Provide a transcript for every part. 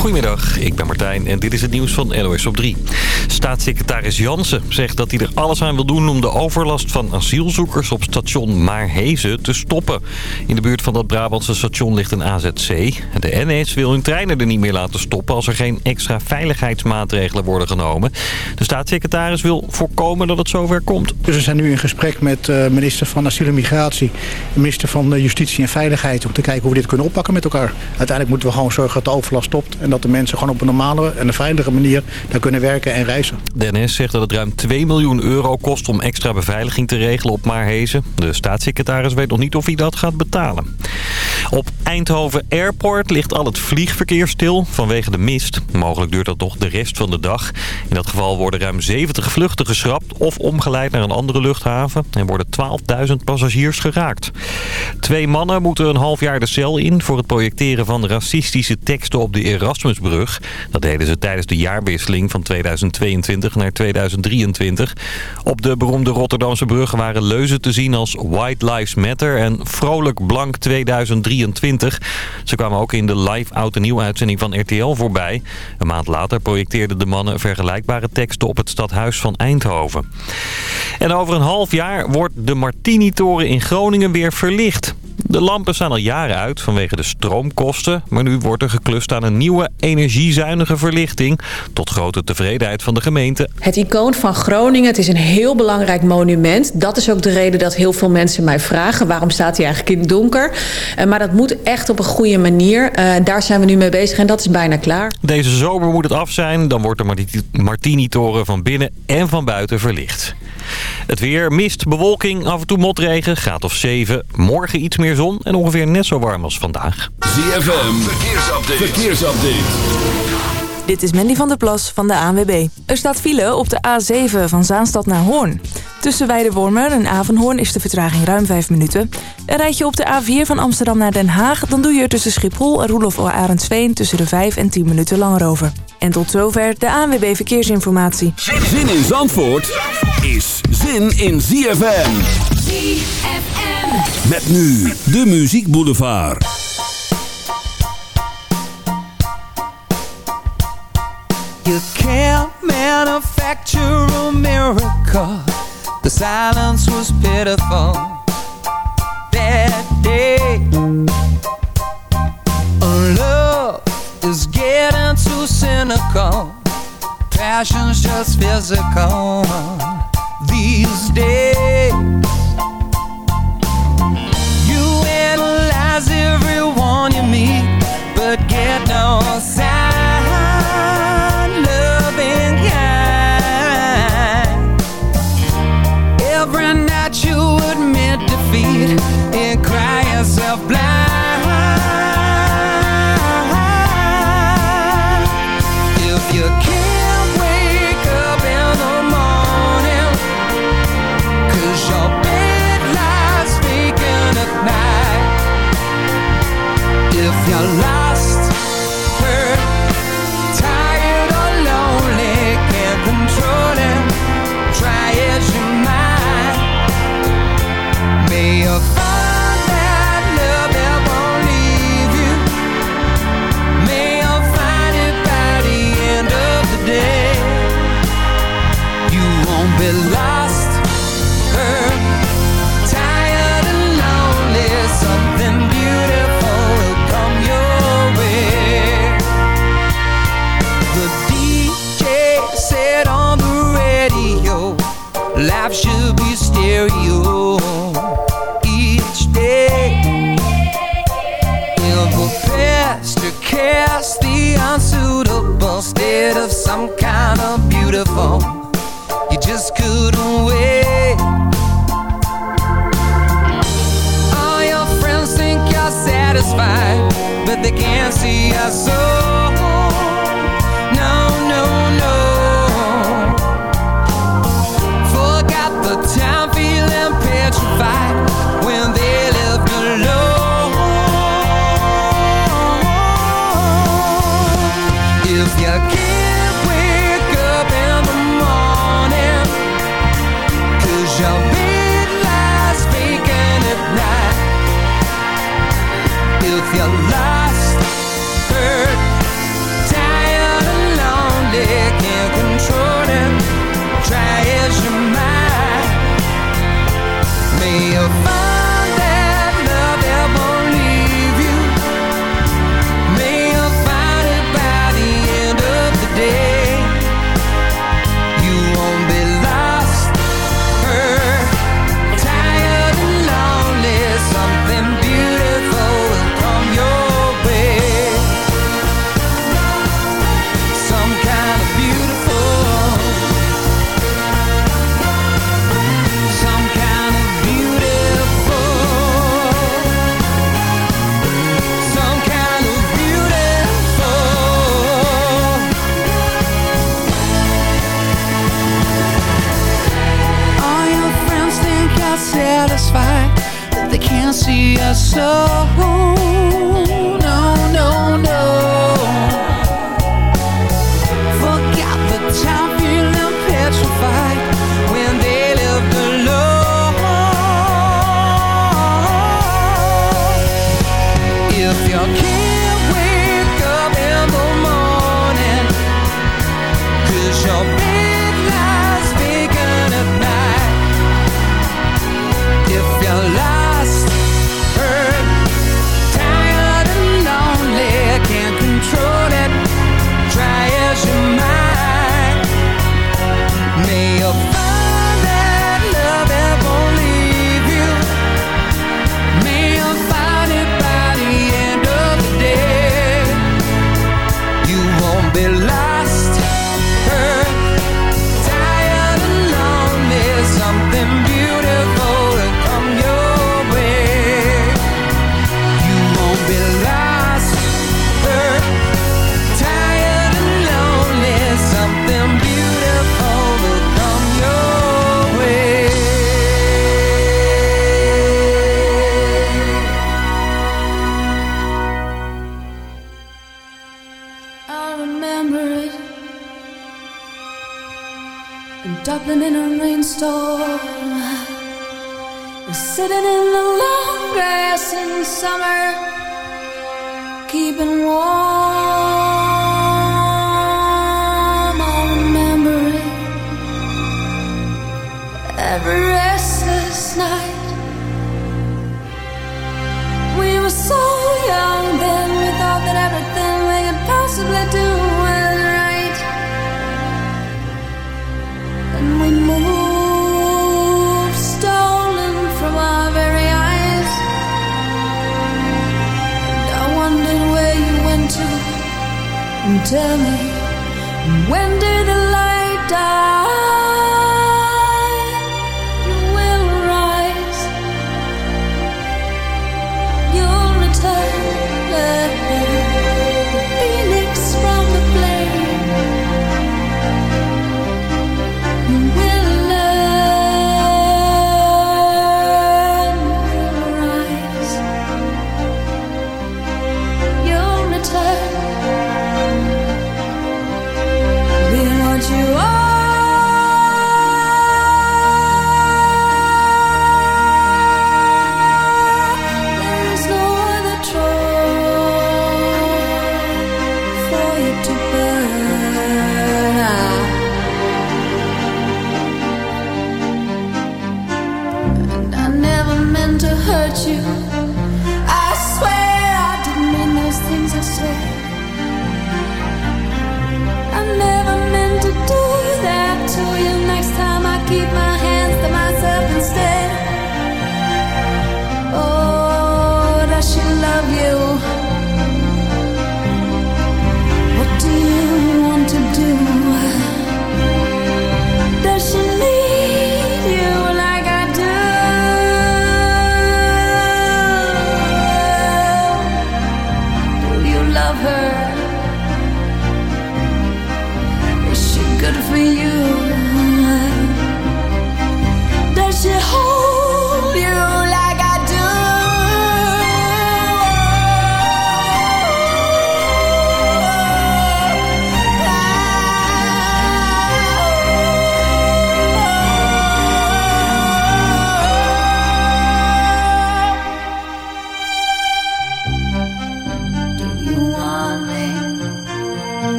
Goedemiddag, ik ben Martijn en dit is het nieuws van NOS op 3. Staatssecretaris Jansen zegt dat hij er alles aan wil doen om de overlast van asielzoekers op station Maarhezen te stoppen. In de buurt van dat Brabantse station ligt een AZC. De NS wil hun treinen er niet meer laten stoppen als er geen extra veiligheidsmaatregelen worden genomen. De staatssecretaris wil voorkomen dat het zover komt. Dus we zijn nu in gesprek met uh, minister van Asiel en Migratie, minister van eh, Justitie en Veiligheid om te kijken hoe we dit kunnen oppakken met elkaar. Uiteindelijk moeten we gewoon zorgen dat de overlast stopt dat de mensen gewoon op een normale en een veilige manier daar kunnen werken en reizen. De NS zegt dat het ruim 2 miljoen euro kost om extra beveiliging te regelen op Maarhezen. De staatssecretaris weet nog niet of hij dat gaat betalen. Op Eindhoven Airport ligt al het vliegverkeer stil vanwege de mist. Mogelijk duurt dat toch de rest van de dag. In dat geval worden ruim 70 vluchten geschrapt of omgeleid naar een andere luchthaven. En worden 12.000 passagiers geraakt. Twee mannen moeten een half jaar de cel in voor het projecteren van racistische teksten op de Dat deden ze tijdens de jaarwisseling van 2022 naar 2023. Op de beroemde Rotterdamse brug waren leuzen te zien als White Lives Matter en Vrolijk Blank 2023. Ze kwamen ook in de live oud en nieuw uitzending van RTL voorbij. Een maand later projecteerden de mannen vergelijkbare teksten op het stadhuis van Eindhoven. En over een half jaar wordt de Martini-toren in Groningen weer verlicht. De lampen staan al jaren uit vanwege de stroomkosten. Maar nu wordt er geklust aan een nieuwe energiezuinige verlichting. Tot grote tevredenheid van de gemeente. Het icoon van Groningen, het is een heel belangrijk monument. Dat is ook de reden dat heel veel mensen mij vragen... waarom staat hij eigenlijk in het donker? Uh, maar dat moet echt op een goede manier. Uh, daar zijn we nu mee bezig en dat is bijna klaar. Deze zomer moet het af zijn. Dan wordt de Martini-toren van binnen en van buiten verlicht. Het weer, mist, bewolking, af en toe motregen, graad of 7. Morgen iets meer zon en ongeveer net zo warm als vandaag. ZFM, verkeersupdate. verkeersupdate. Dit is Mandy van der Plas van de ANWB. Er staat file op de A7 van Zaanstad naar Hoorn. Tussen Weidewormer en Avenhoorn is de vertraging ruim 5 minuten. En rijd je op de A4 van Amsterdam naar Den Haag... dan doe je er tussen Schiphol en Roelof Arendsveen tussen de 5 en 10 minuten langer over. En tot zover de ANWB Verkeersinformatie. Zin in Zandvoort is zin in ZFM. ZFM. Met nu de Muziek Boulevard. You can't manufacture a miracle. The silence was pitiful that day. Love is getting too cynical. Passion's just physical these days. You analyze everyone you meet, but get no sign.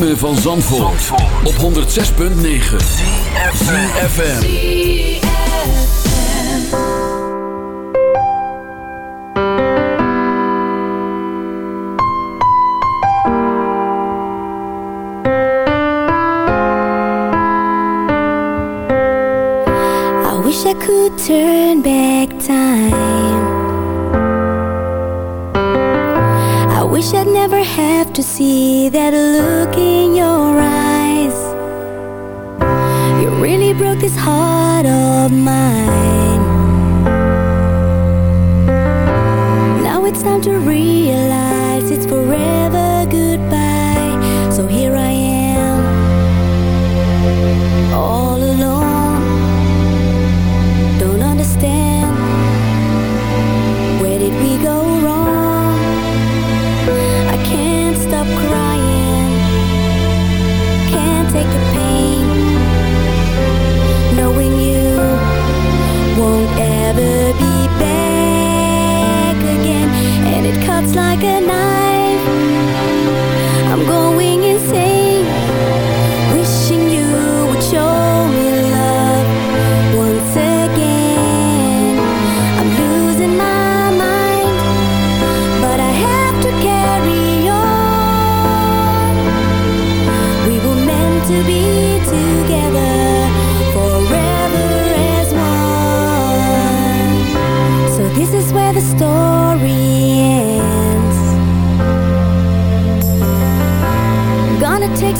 ritme van Zandvoort, Zandvoort. op 106.9 CFFM I wish I could turn back have to see that look in your eyes. You really broke this heart of mine. Now it's time to read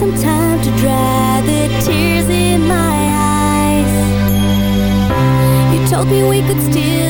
some time to dry the tears in my eyes. You told me we could still.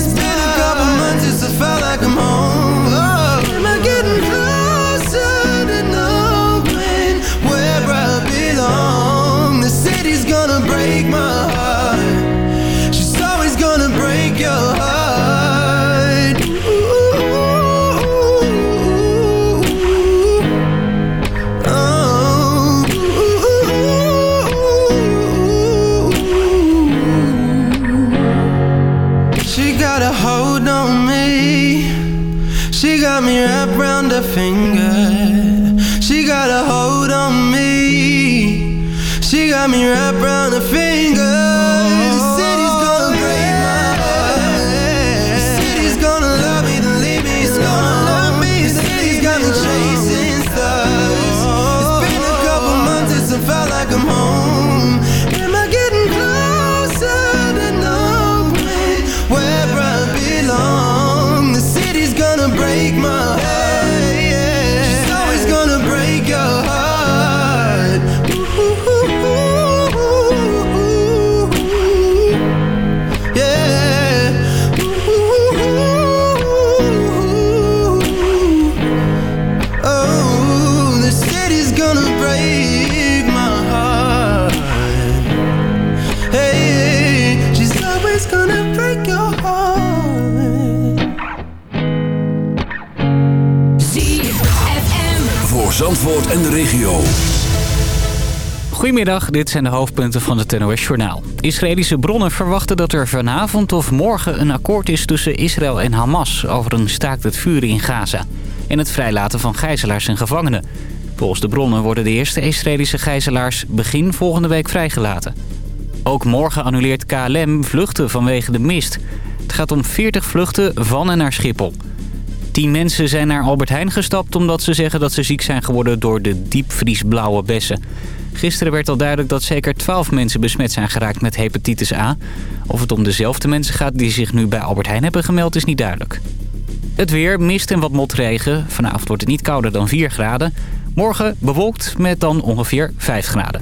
Since I felt like I'm home. Zandvoort en de regio. Goedemiddag, dit zijn de hoofdpunten van het NOS-journaal. Israëlische bronnen verwachten dat er vanavond of morgen een akkoord is tussen Israël en Hamas... over een staakt het vuren in Gaza en het vrijlaten van gijzelaars en gevangenen. Volgens de bronnen worden de eerste Israëlische gijzelaars begin volgende week vrijgelaten. Ook morgen annuleert KLM vluchten vanwege de mist. Het gaat om 40 vluchten van en naar Schiphol. Tien mensen zijn naar Albert Heijn gestapt omdat ze zeggen dat ze ziek zijn geworden door de diepvriesblauwe bessen. Gisteren werd al duidelijk dat zeker 12 mensen besmet zijn geraakt met hepatitis A. Of het om dezelfde mensen gaat die zich nu bij Albert Heijn hebben gemeld is niet duidelijk. Het weer, mist en wat motregen. Vanavond wordt het niet kouder dan 4 graden. Morgen bewolkt met dan ongeveer 5 graden.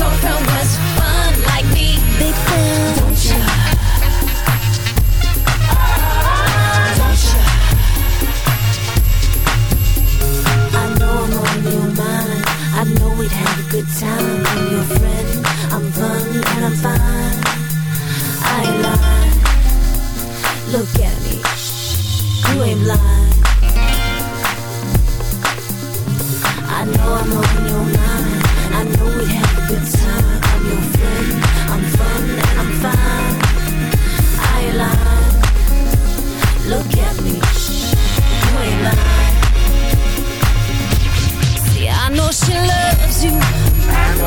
fun like me. Don't? Don't? I know I'm on your mind. I know we'd have a good time. I'm your friend. I'm fun and I'm fine. I ain't lying. Look at me. You ain't blind. I know I'm on your mind.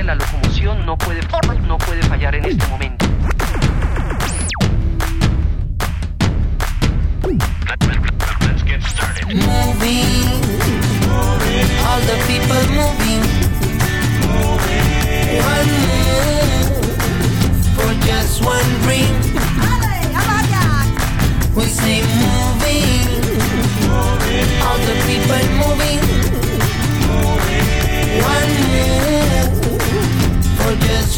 de, la locomoción no puede, no puede fallar en este momento. moving. All the people moving. One move for just one dream. We say moving. All the people moving.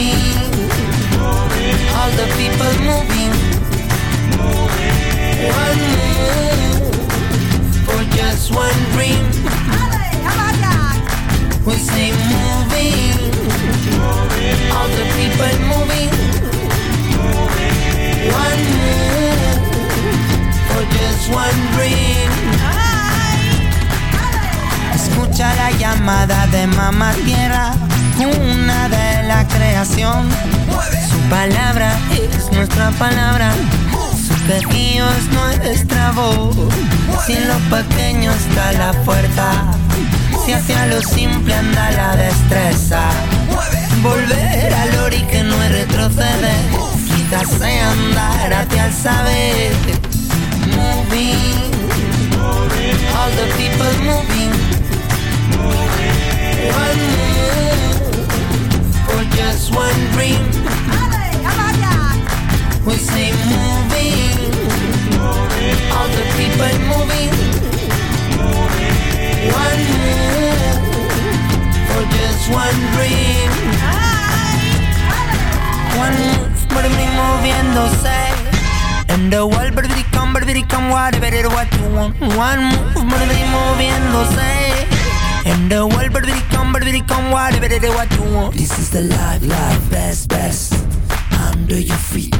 Moving, all the people moving. Voz. Si en lo pequeño está la fuerza, si hacia lo simple anda la destreza. Volver al ori que no es retroceder, quizás andar hacia el saber. Moving, all the people moving. One move for just one dream. One move for just one dream. One move moviendo moviéndose. En the world, come, baby, come, whatever it what you want. One move, baby, moviéndose. In the world, come, baby, come, whatever it what you want. This is the life, life, best, best. Under your feet.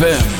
ZFM.